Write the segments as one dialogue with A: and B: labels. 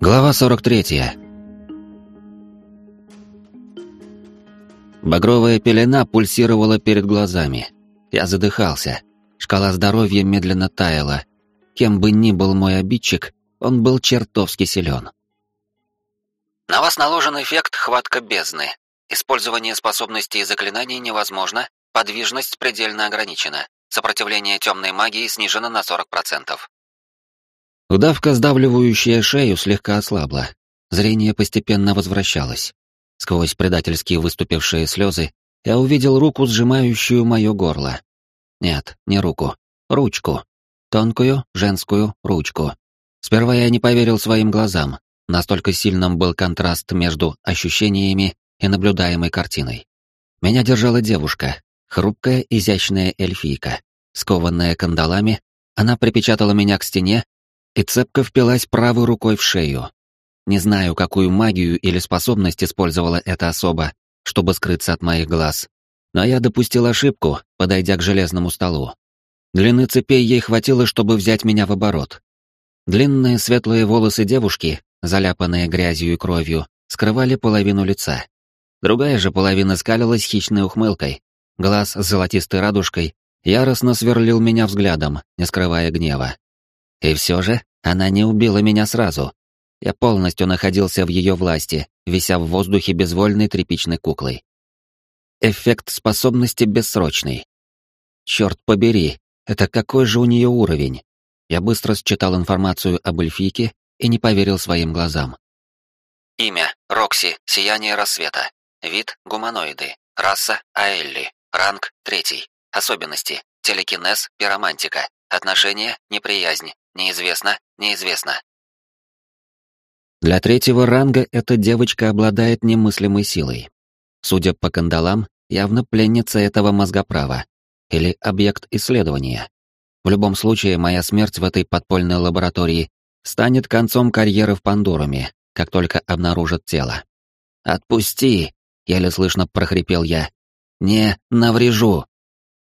A: Глава 43. Багровая пелена пульсировала перед глазами. Я задыхался. Шкала здоровья медленно таяла. Кем бы ни был мой обидчик, он был чертовски силен.
B: На вас наложен эффект «Хватка бездны». Использование способностей и заклинаний невозможно, подвижность предельно ограничена. Сопротивление темной магии снижено на 40%.
A: Удавка, сдавливающая шею, слегка ослабла. Зрение постепенно возвращалось. Сквозь предательски выступившие слезы я увидел руку, сжимающую мое горло. Нет, не руку. Ручку. Тонкую, женскую ручку. Сперва я не поверил своим глазам. Настолько сильным был контраст между ощущениями и наблюдаемой картиной. Меня держала девушка, хрупкая, изящная эльфийка. Скованная кандалами, она припечатала меня к стене и цепко впилась правой рукой в шею. Не знаю, какую магию или способность использовала эта особа, чтобы скрыться от моих глаз, но я допустил ошибку, подойдя к железному столу. Длины цепей ей хватило, чтобы взять меня в оборот. Длинные светлые волосы девушки, заляпанные грязью и кровью, скрывали половину лица. Другая же половина скалилась хищной ухмылкой. Глаз с золотистой радужкой яростно сверлил меня взглядом, не скрывая гнева. И все же она не убила меня сразу. Я полностью находился в ее власти, вися в воздухе безвольной тряпичной куклой. Эффект способности бессрочный. Черт побери, это какой же у нее уровень? Я быстро считал информацию об эльфийке и не поверил своим глазам.
B: Имя – Рокси, Сияние Рассвета. Вид – гуманоиды. Раса – Аэлли. Ранг – третий. Особенности – телекинез, пиромантика. Отношения – неприязнь. Неизвестно, неизвестно.
A: Для третьего ранга эта девочка обладает немыслимой силой. Судя по кандалам, явно пленница этого мозгоправа. Или объект исследования. В любом случае, моя смерть в этой подпольной лаборатории станет концом карьеры в Пандоруме, как только обнаружат тело. «Отпусти!» — еле слышно прохрипел я. «Не наврежу!»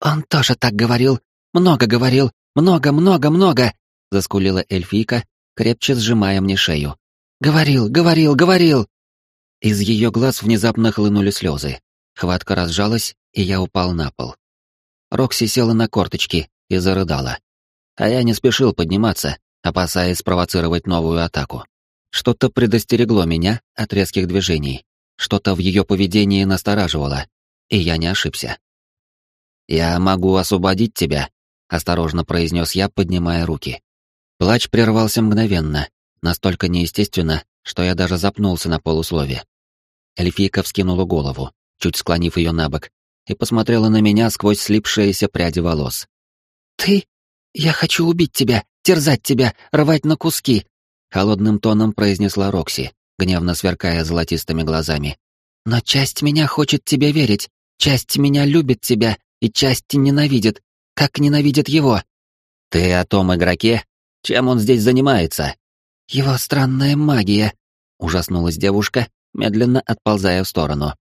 C: «Он тоже так говорил, много говорил, много-много-много!» — заскулила эльфийка, крепче сжимая мне шею. «Говорил, говорил, говорил!»
A: Из ее глаз внезапно хлынули слезы. Хватка разжалась, и я упал на пол. Рокси села на корточки и зарыдала. А я не спешил подниматься, опасаясь спровоцировать новую атаку. Что-то предостерегло меня от резких движений. Что-то в ее поведении настораживало, и я не ошибся. «Я могу освободить тебя», — осторожно произнес я, поднимая руки. Плач прервался мгновенно, настолько неестественно, что я даже запнулся на полуслове. Эльфийка вскинула голову, чуть склонив ее на бок, и посмотрела на меня сквозь слипшиеся пряди волос.
C: «Ты? Я хочу убить тебя, терзать тебя, рвать на куски!» Холодным тоном произнесла Рокси, гневно сверкая золотистыми глазами. «Но часть меня хочет тебе верить, часть меня любит тебя, и часть ненавидит, как ненавидит его».
A: «Ты о том игроке, чем он здесь занимается?
C: Его странная магия,
A: ужаснулась девушка, медленно отползая в сторону.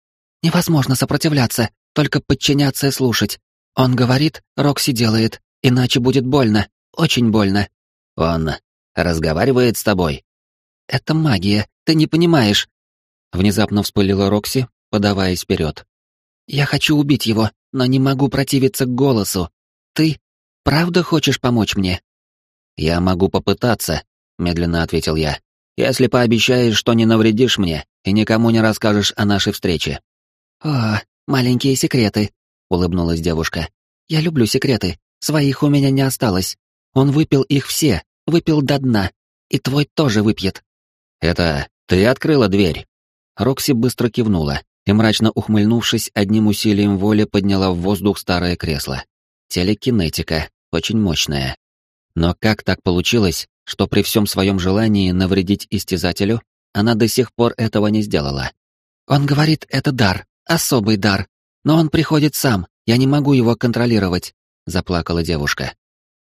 C: Невозможно сопротивляться, только подчиняться и слушать. Он говорит, Рокси делает, иначе будет больно, очень больно.
A: Он разговаривает с тобой.
C: Это магия, ты не понимаешь.
A: Внезапно вспылила Рокси, подаваясь вперед.
C: Я хочу убить его, но не могу противиться голосу. Ты правда хочешь помочь мне?
A: «Я могу попытаться», — медленно ответил я, «если пообещаешь, что не навредишь мне и никому не расскажешь о нашей встрече».
C: «О, маленькие секреты», — улыбнулась девушка. «Я люблю секреты. Своих у меня не осталось. Он выпил их все, выпил до дна. И твой тоже выпьет».
A: «Это ты открыла дверь?» Рокси быстро кивнула и, мрачно ухмыльнувшись, одним усилием воли подняла в воздух старое кресло. Телекинетика, очень мощная. Но как так получилось, что при всем своем желании навредить истязателю, она до сих пор этого не сделала?
C: «Он говорит, это дар, особый дар, но он приходит сам, я не могу его контролировать», — заплакала девушка.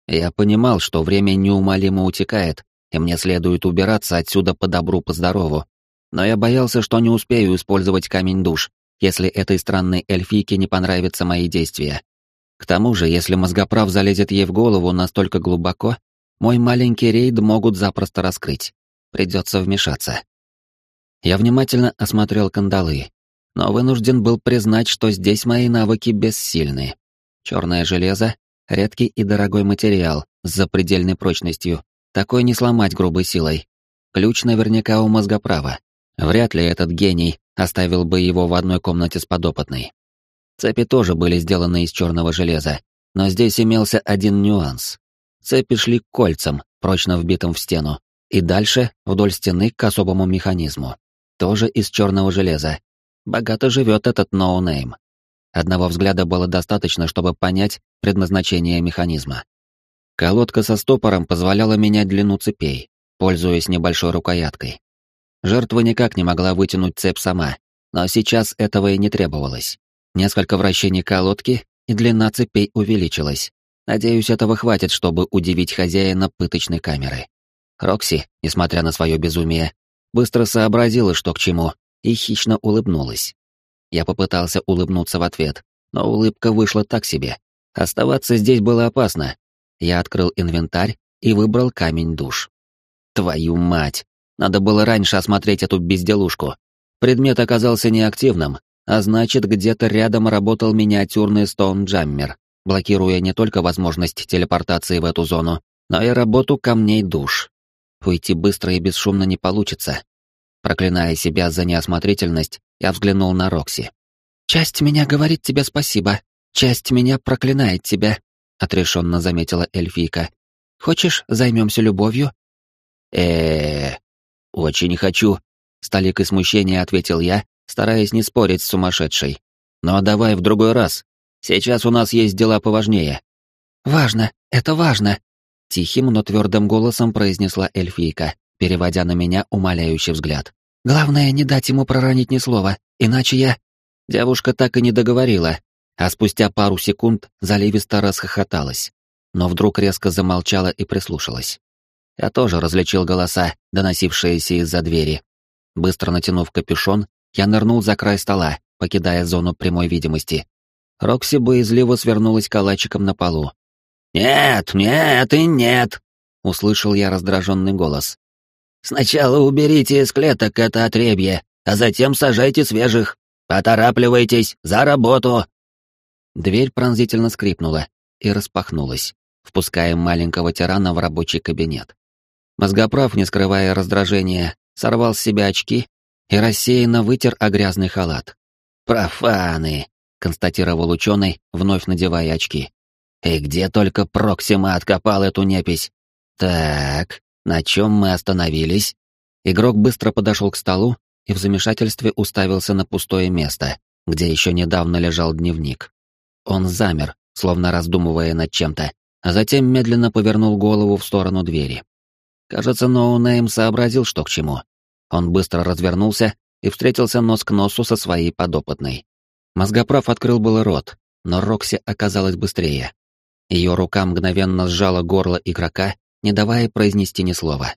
A: Я понимал, что время неумолимо утекает, и мне следует убираться отсюда по добру, по здорову. Но я боялся, что не успею использовать камень душ, если этой странной эльфийке не понравятся мои действия. К тому же, если мозгоправ залезет ей в голову настолько глубоко, мой маленький рейд могут запросто раскрыть. Придется вмешаться. Я внимательно осмотрел кандалы, но вынужден был признать, что здесь мои навыки бессильны. Черное железо — редкий и дорогой материал с запредельной прочностью, такой не сломать грубой силой. Ключ наверняка у мозгоправа. Вряд ли этот гений оставил бы его в одной комнате с подопытной. Цепи тоже были сделаны из черного железа, но здесь имелся один нюанс. Цепи шли к кольцам, прочно вбитым в стену, и дальше вдоль стены к особому механизму. Тоже из черного железа. Богато живет этот no-name. Одного взгляда было достаточно, чтобы понять предназначение механизма. Колодка со стопором позволяла менять длину цепей, пользуясь небольшой рукояткой. Жертва никак не могла вытянуть цепь сама, но сейчас этого и не требовалось. Несколько вращений колодки, и длина цепей увеличилась. Надеюсь, этого хватит, чтобы удивить хозяина пыточной камеры. Рокси, несмотря на свое безумие, быстро сообразила, что к чему, и хищно улыбнулась. Я попытался улыбнуться в ответ, но улыбка вышла так себе. Оставаться здесь было опасно. Я открыл инвентарь и выбрал камень душ. Твою мать! Надо было раньше осмотреть эту безделушку. Предмет оказался неактивным, а значит, где-то рядом работал миниатюрный стоун-джаммер, блокируя не только возможность телепортации в эту зону, но и работу камней душ. Уйти быстро и бесшумно не получится. Проклиная себя за неосмотрительность, я взглянул на Рокси. «Часть меня говорит тебе спасибо, часть меня проклинает тебя», — отрешенно заметила эльфийка. «Хочешь, займемся любовью?» э очень хочу», — с толикой смущения ответил я, стараясь не спорить с сумасшедшей. «Но давай в другой раз. Сейчас у нас есть дела поважнее». «Важно, это важно», — тихим, но твердым голосом произнесла эльфийка, переводя на меня умоляющий взгляд. «Главное, не дать ему проронить ни слова, иначе я...» Девушка так и не договорила, а спустя пару секунд заливисто расхохоталась, но вдруг резко замолчала и прислушалась. Я тоже различил голоса, доносившиеся из-за двери. Быстро натянув капюшон, я нырнул за край стола, покидая зону прямой видимости. Рокси боязливо свернулась калачиком на полу. «Нет, нет и нет!» — услышал я раздраженный голос. «Сначала уберите из клеток это отребье, а затем сажайте свежих. Поторапливайтесь, за работу!» Дверь пронзительно скрипнула и распахнулась, впуская маленького тирана в рабочий кабинет. Мозгоправ, не скрывая раздражения, сорвал с себя очки и рассеянно вытер о грязный халат. «Профаны!» — констатировал ученый, вновь надевая очки. «И где только Проксима откопал эту непись? Так, на чем мы остановились?» Игрок быстро подошел к столу и в замешательстве уставился на пустое место, где еще недавно лежал дневник. Он замер, словно раздумывая над чем-то, а затем медленно повернул голову в сторону двери. Кажется, No-name сообразил, что к чему. Он быстро развернулся и встретился нос к носу со своей подопытной. Мозгоправ открыл был рот, но Рокси оказалась быстрее. Ее рука мгновенно сжала горло игрока, не давая произнести ни слова.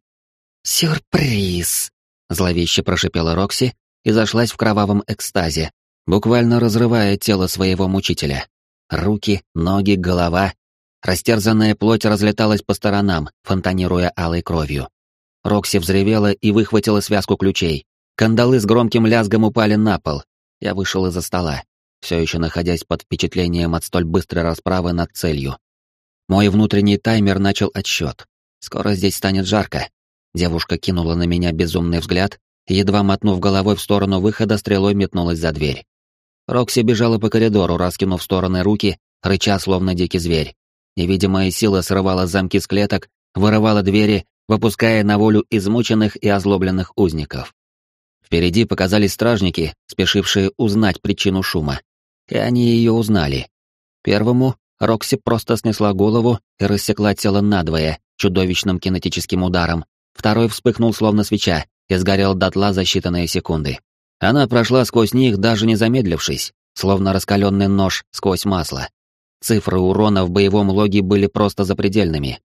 A: «Сюрприз!» — зловеще прошипела Рокси и зашлась в кровавом экстазе, буквально разрывая тело своего мучителя. Руки, ноги, голова Растерзанная плоть разлеталась по сторонам, фонтанируя алой кровью. Рокси взревела и выхватила связку ключей. Кандалы с громким лязгом упали на пол. Я вышел из-за стола, все еще находясь под впечатлением от столь быстрой расправы над целью. Мой внутренний таймер начал отсчет. Скоро здесь станет жарко. Девушка кинула на меня безумный взгляд едва мотнув головой в сторону выхода, стрелой метнулась за дверь. Рокси бежала по коридору, раскинув стороны руки, рыча, словно дикий зверь. Невидимая сила срывала замки с клеток, вырывала двери, выпуская на волю измученных и озлобленных узников. Впереди показались стражники, спешившие узнать причину шума. И они ее узнали. Первому Рокси просто снесла голову и рассекла тело надвое чудовищным кинетическим ударом. Второй вспыхнул словно свеча и сгорел дотла за считанные секунды. Она прошла сквозь них, даже не замедлившись, словно раскаленный нож сквозь масло. Цифры урона в боевом логе были просто запредельными.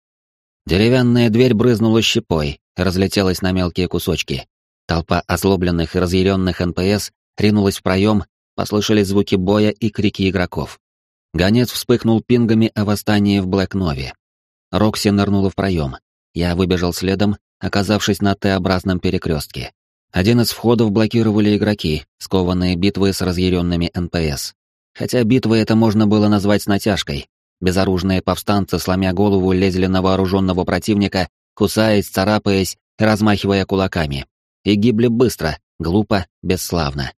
A: Деревянная дверь брызнула щепой, разлетелась на мелкие кусочки. Толпа озлобленных и разъяренных НПС ринулась в проем, послышались звуки боя и крики игроков. Гонец вспыхнул пингами о восстании в Блэк-Нове. Рокси нырнула в проем. Я выбежал следом оказавшись на Т-образном перекрестке. Один из входов блокировали игроки, скованные битвой с разъяренными НПС. Хотя битвы это можно было назвать с натяжкой. Безоружные повстанцы, сломя голову, лезли на вооруженного противника, кусаясь, царапаясь размахивая кулаками. И гибли быстро, глупо, бесславно.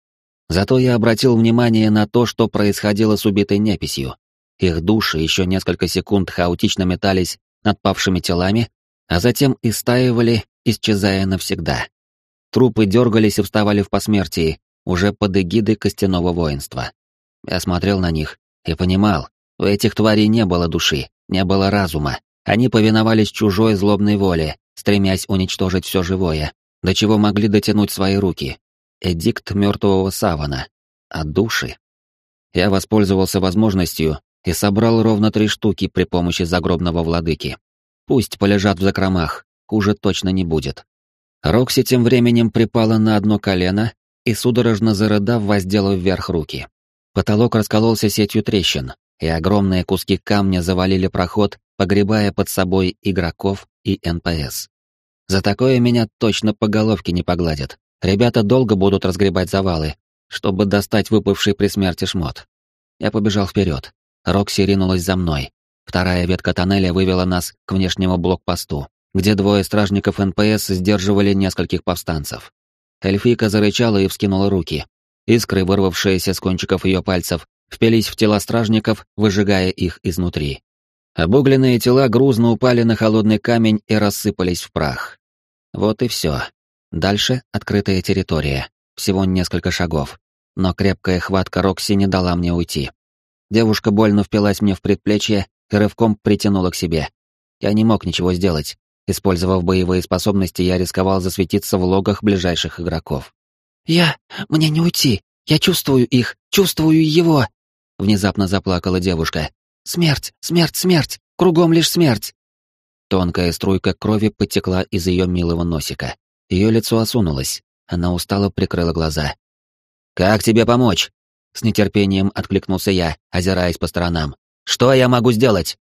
A: Зато я обратил внимание на то, что происходило с убитой неписью. Их души еще несколько секунд хаотично метались над павшими телами, а затем истаивали, исчезая навсегда. Трупы дергались и вставали в посмертии, уже под эгидой костяного воинства. Я смотрел на них и понимал, у этих тварей не было души, не было разума. Они повиновались чужой злобной воле, стремясь уничтожить все живое, до чего могли дотянуть свои руки. Эдикт мертвого савана. А души? Я воспользовался возможностью и собрал ровно три штуки при помощи загробного владыки. Пусть полежат в закромах, хуже точно не будет. Рокси тем временем припала на одно колено и, судорожно зарыдав, воздела вверх руки. Потолок раскололся сетью трещин, и огромные куски камня завалили проход, погребая под собой игроков и НПС. За такое меня точно по головке не погладят. Ребята долго будут разгребать завалы, чтобы достать выпавший при смерти шмот. Я побежал вперед. Рокси ринулась за мной. Вторая ветка тоннеля вывела нас к внешнему блокпосту где двое стражников НПС сдерживали нескольких повстанцев. Эльфийка зарычала и вскинула руки. Искры, вырвавшиеся с кончиков ее пальцев, впились в тела стражников, выжигая их изнутри. Обугленные тела грузно упали на холодный камень и рассыпались в прах. Вот и все. Дальше открытая территория, всего несколько шагов. Но крепкая хватка Рокси не дала мне уйти. Девушка больно впилась мне в предплечье и рывком притянула к себе. Я не мог ничего сделать, Использовав боевые способности, я рисковал засветиться в логах ближайших игроков.
C: «Я... мне не уйти. Я чувствую их, чувствую его!» Внезапно заплакала девушка. «Смерть, смерть, смерть! Кругом лишь смерть!»
A: Тонкая струйка крови потекла из ее милого носика. Ее лицо осунулось. Она устало прикрыла глаза. «Как тебе помочь?» С нетерпением откликнулся я, озираясь по сторонам. «Что я могу сделать?»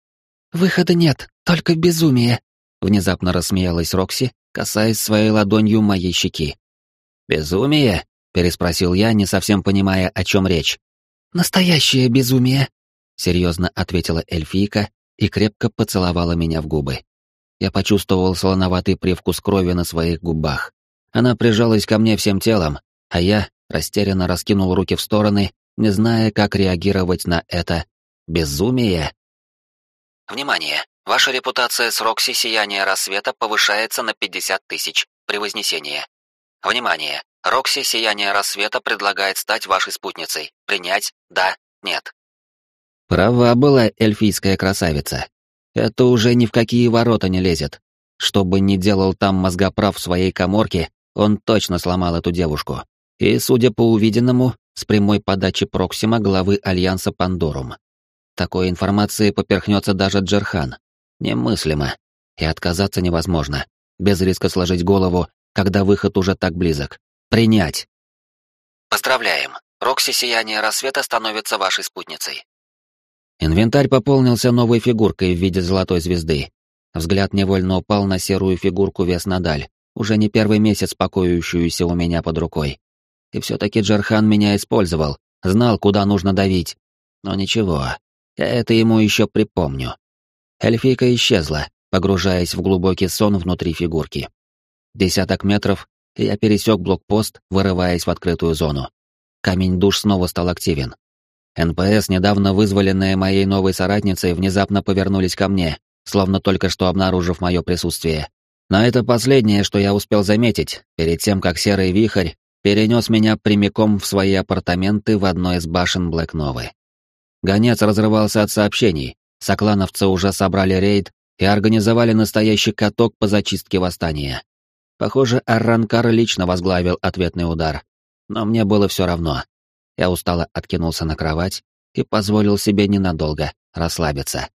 C: «Выхода нет, только безумие»,
A: Внезапно рассмеялась Рокси, касаясь своей ладонью моей щеки. «Безумие?» — переспросил я, не совсем понимая, о чем речь.
C: «Настоящее безумие», —
A: серьезно ответила эльфийка и крепко поцеловала меня в губы. Я почувствовал солоноватый привкус крови на своих губах. Она прижалась ко мне всем телом, а я растерянно раскинул руки в стороны, не зная, как реагировать на это безумие.
B: Внимание! Ваша репутация с Рокси Сияния Рассвета повышается на 50 тысяч при вознесении. Внимание! Рокси Сияния Рассвета предлагает стать вашей спутницей. Принять? Да? Нет?
A: Права была эльфийская красавица. Это уже ни в какие ворота не лезет. Что бы ни делал там мозгоправ в своей коморке, он точно сломал эту девушку. И, судя по увиденному, с прямой подачи Проксима главы Альянса Пандорум. Такой информации поперхнется даже Джерхан. Немыслимо. И отказаться невозможно. Без риска сложить голову, когда выход уже так близок. Принять.
B: Поздравляем. Рокси Сияние Рассвета становится вашей спутницей.
A: Инвентарь пополнился новой фигуркой в виде золотой звезды. Взгляд невольно упал на серую фигурку вес надаль, уже не первый месяц покоющуюся у меня под рукой. И все-таки Джархан меня использовал, знал, куда нужно давить. Но ничего, я это ему еще припомню. Эльфийка исчезла, погружаясь в глубокий сон внутри фигурки. Десяток метров, и я пересек блокпост, вырываясь в открытую зону. Камень душ снова стал активен. НПС, недавно вызволенные моей новой соратницей, внезапно повернулись ко мне, словно только что обнаружив мое присутствие. Но это последнее, что я успел заметить, перед тем, как серый вихрь перенес меня прямиком в свои апартаменты в одной из башен Блэкновы. Гонец разрывался от сообщений, Соклановцы уже собрали рейд и организовали настоящий каток по зачистке восстания. Похоже, Арранкар лично возглавил ответный удар. Но мне было все равно. Я устало откинулся на кровать и позволил себе ненадолго расслабиться.